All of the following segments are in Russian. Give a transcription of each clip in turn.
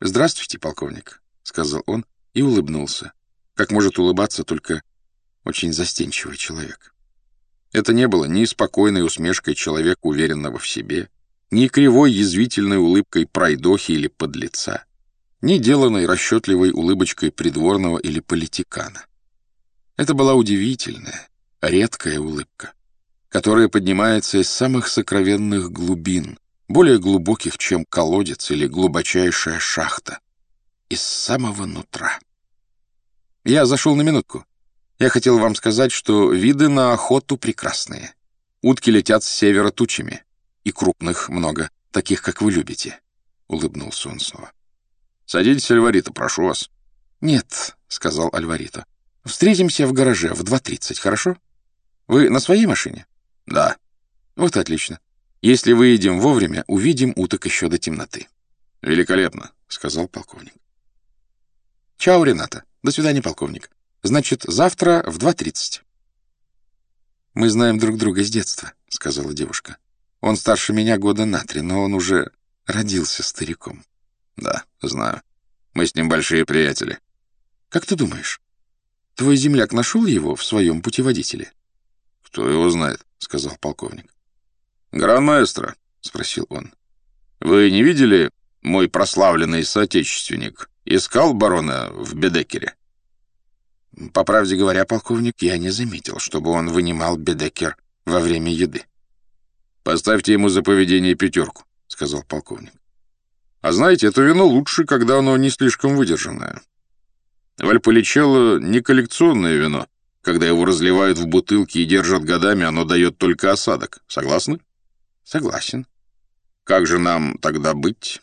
«Здравствуйте, полковник», — сказал он и улыбнулся. Как может улыбаться только очень застенчивый человек. Это не было ни спокойной усмешкой человека, уверенного в себе, ни кривой язвительной улыбкой пройдохи или подлеца, ни деланной расчетливой улыбочкой придворного или политикана. Это была удивительная, редкая улыбка, которая поднимается из самых сокровенных глубин, более глубоких, чем колодец или глубочайшая шахта, из самого нутра. Я зашел на минутку. Я хотел вам сказать, что виды на охоту прекрасные. Утки летят с севера тучами, и крупных много, таких, как вы любите, — улыбнулся он снова. — Садитесь, Альварита, прошу вас. — Нет, — сказал Альварита. — Встретимся в гараже в 2.30, хорошо? Вы на своей машине? — Да. — Вот отлично. Если выедем вовремя, увидим уток еще до темноты. — Великолепно, — сказал полковник. — Чао, Рената. До свидания, полковник. Значит, завтра в 2.30. — Мы знаем друг друга с детства, — сказала девушка. Он старше меня года на три, но он уже родился стариком. — Да, знаю. Мы с ним большие приятели. — Как ты думаешь, твой земляк нашел его в своем путеводителе? — Кто его знает, — сказал полковник. «Гран-маэстро», — спросил он, — «вы не видели, мой прославленный соотечественник искал барона в Бедекере?» «По правде говоря, полковник, я не заметил, чтобы он вынимал Бедекер во время еды». «Поставьте ему за поведение пятерку», — сказал полковник. «А знаете, это вино лучше, когда оно не слишком выдержанное. Вальполичелло — не коллекционное вино. Когда его разливают в бутылки и держат годами, оно дает только осадок. Согласны?» Согласен. Как же нам тогда быть?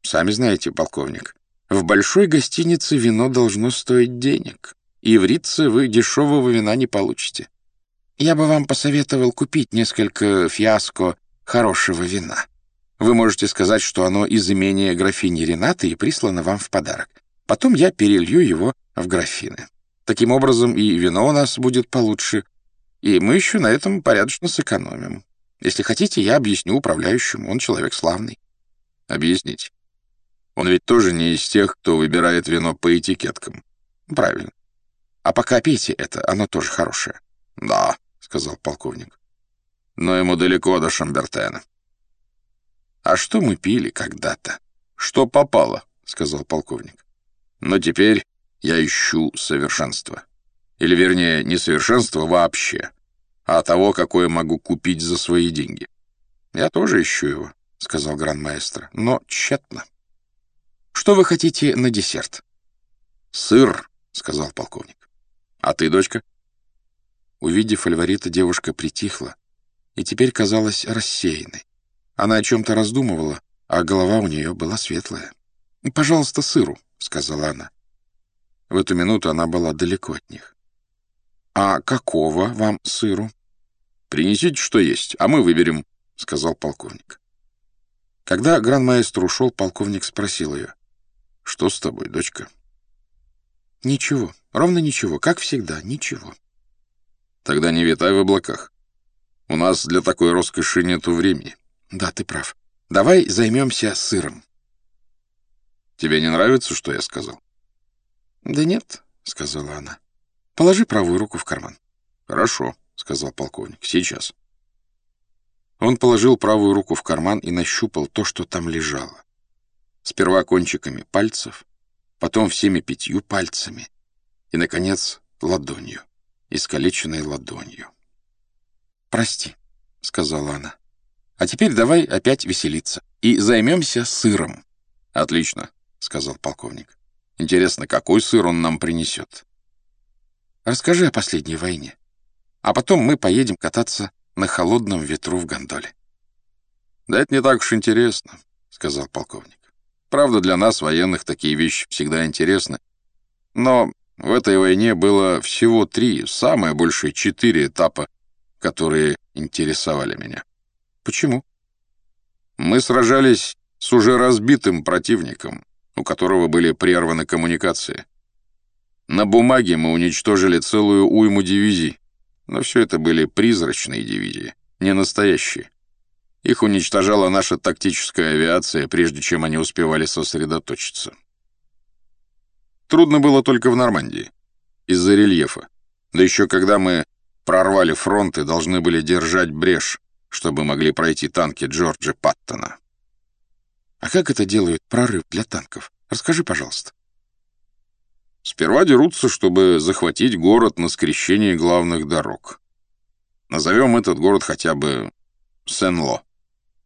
Сами знаете, полковник, в большой гостинице вино должно стоить денег, и в Рице вы дешевого вина не получите. Я бы вам посоветовал купить несколько фиаско хорошего вина. Вы можете сказать, что оно из имения графини Ренаты и прислано вам в подарок. Потом я перелью его в графины. Таким образом, и вино у нас будет получше, и мы еще на этом порядочно сэкономим. Если хотите, я объясню управляющему. Он человек славный. Объясните. Он ведь тоже не из тех, кто выбирает вино по этикеткам. Правильно. А пока пейте это, оно тоже хорошее. Да, сказал полковник. Но ему далеко до Шамбертена. А что мы пили когда-то? Что попало, сказал полковник. Но теперь я ищу совершенство. Или, вернее, несовершенство вообще а того, какое могу купить за свои деньги. Я тоже ищу его, — сказал гран-маэстро, — но тщетно. Что вы хотите на десерт? Сыр, — сказал полковник. А ты, дочка? Увидев Альварита, девушка притихла и теперь казалась рассеянной. Она о чем-то раздумывала, а голова у нее была светлая. «Пожалуйста, сыру», — сказала она. В эту минуту она была далеко от них. «А какого вам сыру?» «Принесите, что есть, а мы выберем», — сказал полковник. Когда гран-маэстро ушел, полковник спросил ее. «Что с тобой, дочка?» «Ничего, ровно ничего, как всегда, ничего». «Тогда не витай в облаках. У нас для такой роскоши нету времени». «Да, ты прав. Давай займемся сыром». «Тебе не нравится, что я сказал?» «Да нет», — сказала она. Положи правую руку в карман. Хорошо, сказал полковник. Сейчас. Он положил правую руку в карман и нащупал то, что там лежало. Сперва кончиками пальцев, потом всеми пятью пальцами и, наконец, ладонью, искалеченной ладонью. «Прости», — сказала она. «А теперь давай опять веселиться и займемся сыром». «Отлично», — сказал полковник. «Интересно, какой сыр он нам принесет?» Расскажи о последней войне. А потом мы поедем кататься на холодном ветру в гондоле. — Да это не так уж интересно, — сказал полковник. Правда, для нас, военных, такие вещи всегда интересны. Но в этой войне было всего три, самое большее четыре этапа, которые интересовали меня. Почему? Мы сражались с уже разбитым противником, у которого были прерваны коммуникации. На бумаге мы уничтожили целую уйму дивизий, но все это были призрачные дивизии, не настоящие. Их уничтожала наша тактическая авиация, прежде чем они успевали сосредоточиться. Трудно было только в Нормандии, из-за рельефа. Да еще когда мы прорвали фронт и должны были держать брешь, чтобы могли пройти танки Джорджа Паттона. А как это делают прорыв для танков? Расскажи, пожалуйста. Сперва дерутся, чтобы захватить город на скрещении главных дорог. Назовем этот город хотя бы Сен-Ло.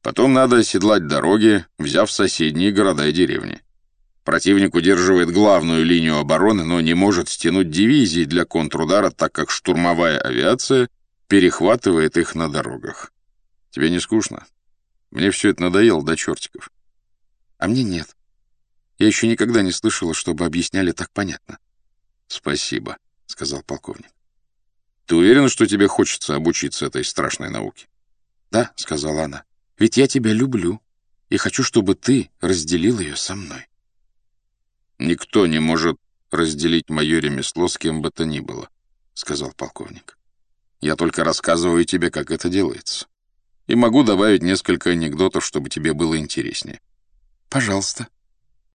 Потом надо оседлать дороги, взяв соседние города и деревни. Противник удерживает главную линию обороны, но не может стянуть дивизии для контрудара, так как штурмовая авиация перехватывает их на дорогах. Тебе не скучно? Мне все это надоело до чертиков. А мне нет. Я еще никогда не слышала, чтобы объясняли так понятно. Спасибо, сказал полковник. Ты уверена, что тебе хочется обучиться этой страшной науке? Да, сказала она. Ведь я тебя люблю и хочу, чтобы ты разделил ее со мной. Никто не может разделить мое ремесло с кем бы то ни было, сказал полковник. Я только рассказываю тебе, как это делается. И могу добавить несколько анекдотов, чтобы тебе было интереснее. Пожалуйста.